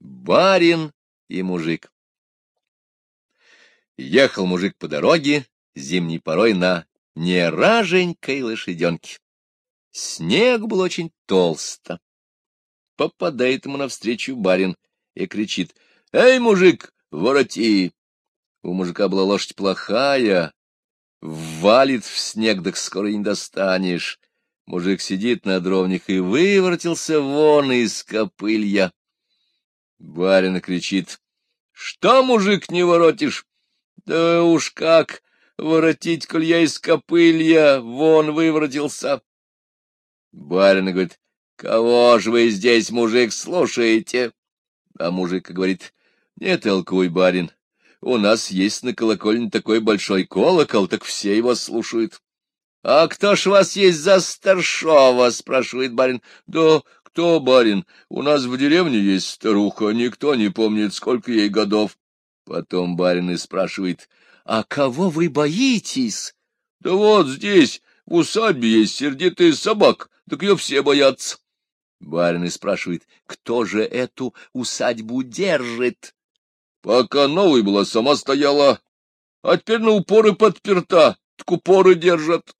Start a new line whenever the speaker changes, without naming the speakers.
Барин и мужик. Ехал мужик по дороге зимней порой на нераженькой лошаденке. Снег был очень толсто. Попадает ему навстречу барин и кричит, — Эй, мужик, вороти! У мужика была лошадь плохая, валит в снег, так скоро не достанешь. Мужик сидит на дровнях и выворотился вон из копылья. Барин кричит. — Что, мужик, не воротишь? — Да уж как воротить, коль я из копылья вон выворотился. Барин говорит. — Кого ж вы здесь, мужик, слушаете? А мужик говорит. — Не толкуй, барин. У нас есть на колокольне такой большой колокол, так все его слушают. — А кто ж вас есть за старшова? — спрашивает барин. — Да кто, барин? У нас в деревне есть старуха, никто не помнит, сколько ей годов. Потом барин и спрашивает. — А кого вы боитесь? — Да вот здесь, в усадьбе есть сердитый собак, так ее все боятся. Барин и спрашивает. — Кто же эту усадьбу держит? — Пока новой была, сама стояла, а теперь на упоры подперта, так упоры держат.